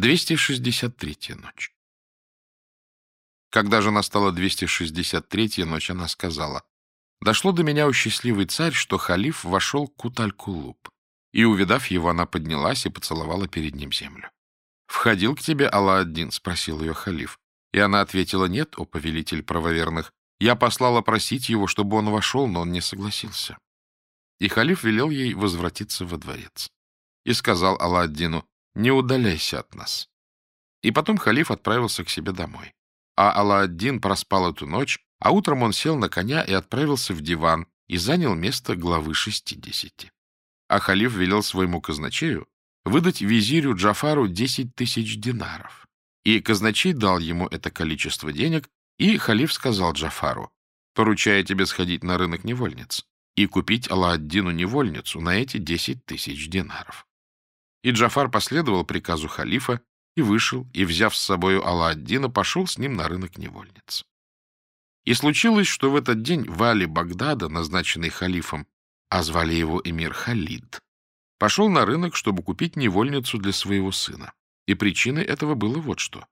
263-я ночь. Когда же настала 263-я ночь, она сказала, «Дошло до меня, у счастливый царь, что халиф вошел к Куталь-Кулуб, и, увидав его, она поднялась и поцеловала перед ним землю. «Входил к тебе Алла-один?» — спросил ее халиф. И она ответила, «Нет, о повелитель правоверных, я послала просить его, чтобы он вошел, но он не согласился». И халиф велел ей возвратиться во дворец. И сказал Алла-Аддину, не удаляйся от нас. И потом халиф отправился к себе домой. А Алла-Аддин проспал эту ночь, а утром он сел на коня и отправился в диван и занял место главы шестидесяти. А халиф велел своему казначею выдать визирю Джафару десять тысяч динаров. И казначей дал ему это количество денег, и халиф сказал Джафару, поручая тебе сходить на рынок невольниц и купить Алла-Аддину невольницу на эти десять тысяч динаров. И Джафар последовал приказу халифа и вышел, и, взяв с собою Алла-Аддина, пошел с ним на рынок невольниц. И случилось, что в этот день Вали Багдада, назначенный халифом, а звали его эмир Халид, пошел на рынок, чтобы купить невольницу для своего сына. И причиной этого было вот что.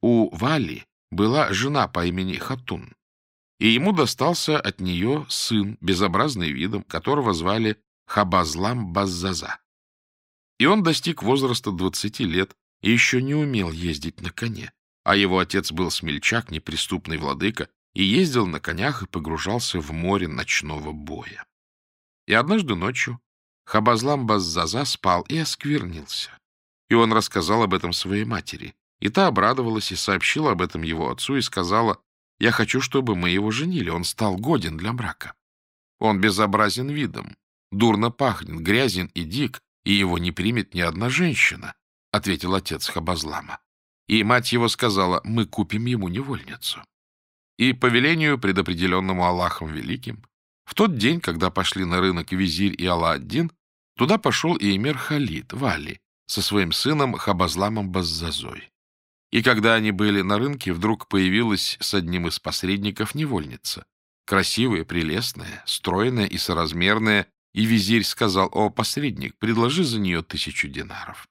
У Вали была жена по имени Хатун, и ему достался от нее сын, безобразный видом, которого звали Хабазлам Баззаза. И он достиг возраста 20 лет и еще не умел ездить на коне, а его отец был смельчак, неприступный владыка, и ездил на конях и погружался в море ночного боя. И однажды ночью Хабазлам Баззаза спал и осквернился. И он рассказал об этом своей матери. И та обрадовалась и сообщила об этом его отцу и сказала, «Я хочу, чтобы мы его женили, он стал годен для брака. Он безобразен видом, дурно пахнет, грязен и дик, и его не примет ни одна женщина, — ответил отец Хабазлама. И мать его сказала, мы купим ему невольницу. И по велению, предопределенному Аллахом Великим, в тот день, когда пошли на рынок визирь и Алла-Аддин, туда пошел и эмир Халид, Вали, со своим сыном Хабазламом Баззазой. И когда они были на рынке, вдруг появилась с одним из посредников невольница. Красивая, прелестная, стройная и соразмерная, и визирь сказал, «О, посредник, предложи за нее тысячу динаров».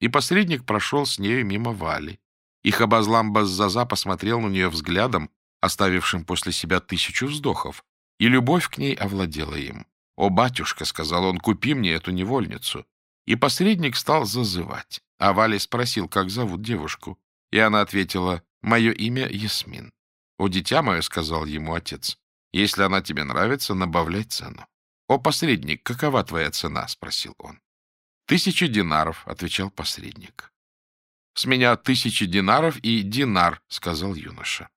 И посредник прошел с нею мимо Вали. И Хабазлам Баззаза посмотрел на нее взглядом, оставившим после себя тысячу вздохов, и любовь к ней овладела им. «О, батюшка», — сказал он, — «купи мне эту невольницу». И посредник стал зазывать. А Вали спросил, как зовут девушку. И она ответила, «Мое имя Ясмин». «О, дитя мое», — сказал ему отец, — «если она тебе нравится, набавляй цену». «О, посредник, какова твоя цена?» — спросил он. «Тысяча динаров», — отвечал посредник. «С меня тысячи динаров и динар», — сказал юноша.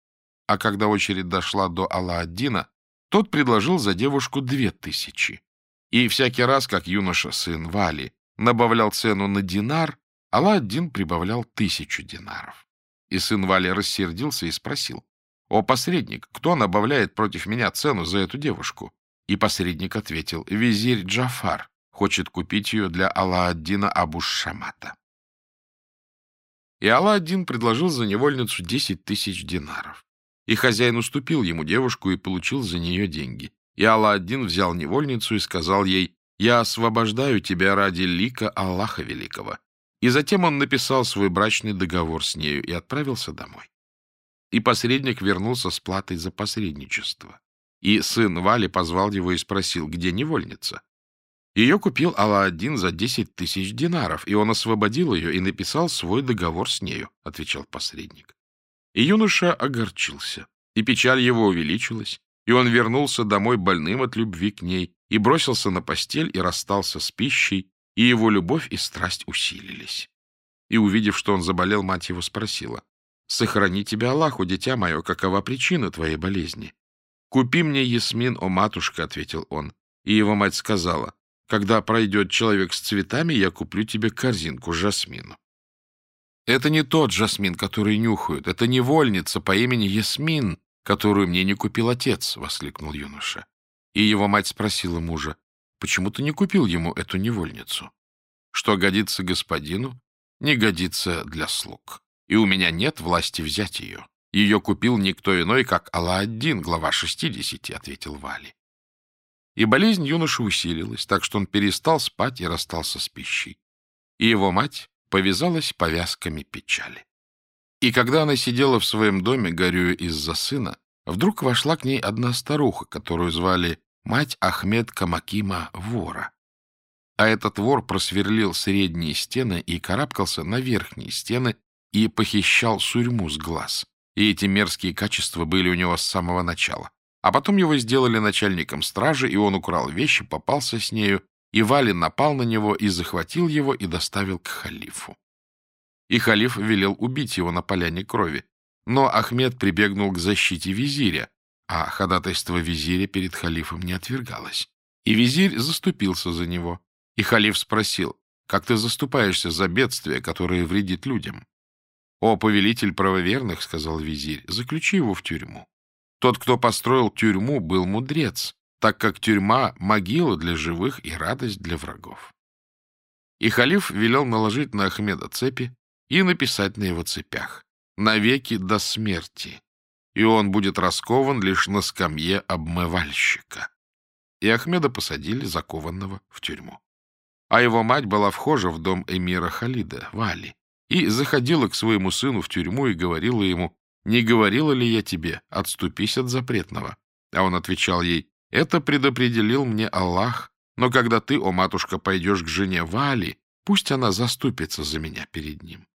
А когда очередь дошла до Алла-Аддина, тот предложил за девушку две тысячи. И всякий раз, как юноша, сын Вали, набавлял цену на динар, Алла-Аддин прибавлял тысячу динаров. И сын Вали рассердился и спросил, «О, посредник, кто набавляет против меня цену за эту девушку?» И посредник ответил, визирь Джафар хочет купить ее для Алла-Аддина Абуш-Шамата. И Алла-Аддин предложил за невольницу десять тысяч динаров. И хозяин уступил ему девушку и получил за нее деньги. И Алла-Аддин взял невольницу и сказал ей, «Я освобождаю тебя ради лика Аллаха Великого». И затем он написал свой брачный договор с нею и отправился домой. И посредник вернулся с платой за посредничество. И сын Вали позвал его и спросил, где невольница. Ее купил Алла-один за десять тысяч динаров, и он освободил ее и написал свой договор с нею, — отвечал посредник. И юноша огорчился, и печаль его увеличилась, и он вернулся домой больным от любви к ней, и бросился на постель, и расстался с пищей, и его любовь и страсть усилились. И, увидев, что он заболел, мать его спросила, «Сохрани тебя Аллаху, дитя мое, какова причина твоей болезни?» «Купи мне ясмин, о матушка», — ответил он. И его мать сказала, «Когда пройдет человек с цветами, я куплю тебе корзинку жасмину». Это не тот жасмин, который нюхают, это невольница по имени Ясмин, которую мне не купил отец, — воскликнул юноша. И его мать спросила мужа, почему ты не купил ему эту невольницу? Что годится господину, не годится для слуг. И у меня нет власти взять ее. Ее купил никто иной, как Алла-один, глава 60, — ответил Вали. И болезнь юноши усилилась, так что он перестал спать и расстался с пищей. И его мать повязалась повязками печали. И когда она сидела в своем доме, горюя из-за сына, вдруг вошла к ней одна старуха, которую звали мать Ахмед Камакима Вора. А этот вор просверлил средние стены и карабкался на верхние стены и похищал сурьму с глаз. И эти мерзкие качества были у него с самого начала. А потом его сделали начальником стражи, и он украл вещи, попался с нею, и Вали напал на него и захватил его и доставил к халифу. И халиф велел убить его на поляне крови. Но Ахмед прибегнул к защите визиря, а ходатайство визиря перед халифом не отвергалось. И визирь заступился за него. И халиф спросил, как ты заступаешься за бедствие, которое вредит людям? «О, повелитель правоверных», — сказал визирь, — «заключи его в тюрьму». Тот, кто построил тюрьму, был мудрец, так как тюрьма — могила для живых и радость для врагов. И халиф велел наложить на Ахмеда цепи и написать на его цепях «Навеки до смерти», и он будет раскован лишь на скамье обмывальщика. И Ахмеда посадили, закованного, в тюрьму. А его мать была вхожа в дом эмира Халида, Вали, и заходила к своему сыну в тюрьму и говорила ему, «Не говорила ли я тебе, отступись от запретного?» А он отвечал ей, «Это предопределил мне Аллах, но когда ты, о матушка, пойдешь к жене Вали, пусть она заступится за меня перед ним».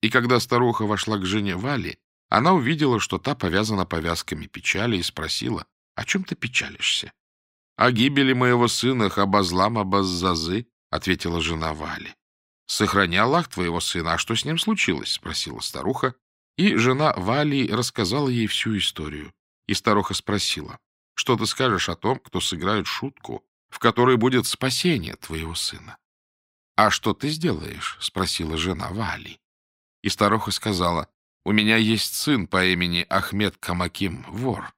И когда старуха вошла к жене Вали, она увидела, что та повязана повязками печали, и спросила, «О чем ты печалишься?» «О гибели моего сына Хабазлама Баззазы», — ответила жена Вали. «Сохрани Аллах твоего сына, а что с ним случилось?» — спросила старуха. И жена Вали рассказала ей всю историю. И старуха спросила, «Что ты скажешь о том, кто сыграет шутку, в которой будет спасение твоего сына?» «А что ты сделаешь?» — спросила жена Вали. И старуха сказала, «У меня есть сын по имени Ахмед Камаким, вор,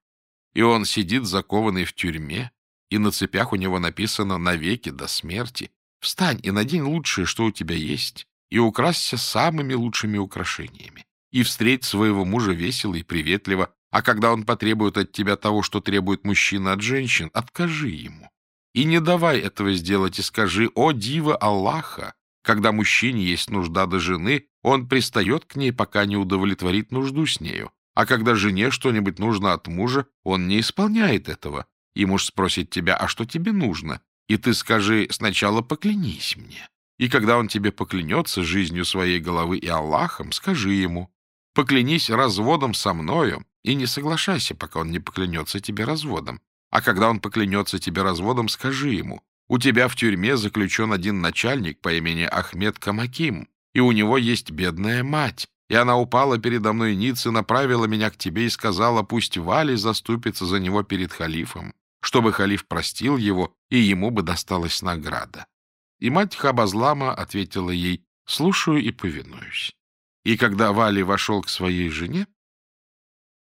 и он сидит закованный в тюрьме, и на цепях у него написано «навеки до смерти», Встань и надень лучшее, что у тебя есть, и украсься самыми лучшими украшениями. И встреть своего мужа весело и приветливо, а когда он потребует от тебя того, что требует мужчина от женщин, откажи ему. И не давай этого сделать, и скажи «О, дива Аллаха!» Когда мужчине есть нужда до жены, он пристает к ней, пока не удовлетворит нужду с нею. А когда жене что-нибудь нужно от мужа, он не исполняет этого. И муж спросит тебя, а что тебе нужно? И ты скажи, сначала поклянись мне. И когда он тебе поклянется жизнью своей головы и Аллахом, скажи ему, поклянись разводом со мною, и не соглашайся, пока он не поклянется тебе разводом. А когда он поклянется тебе разводом, скажи ему, у тебя в тюрьме заключен один начальник по имени Ахмед Камаким, и у него есть бедная мать, и она упала передо мной ниц и направила меня к тебе и сказала, пусть Вали заступится за него перед халифом чтобы халиф простил его, и ему бы досталась награда. И мать Хабазлама ответила ей, «Слушаю и повинуюсь». И когда Вали вошел к своей жене,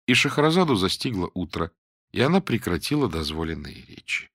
и Шахразаду застигло утро, и она прекратила дозволенные речи.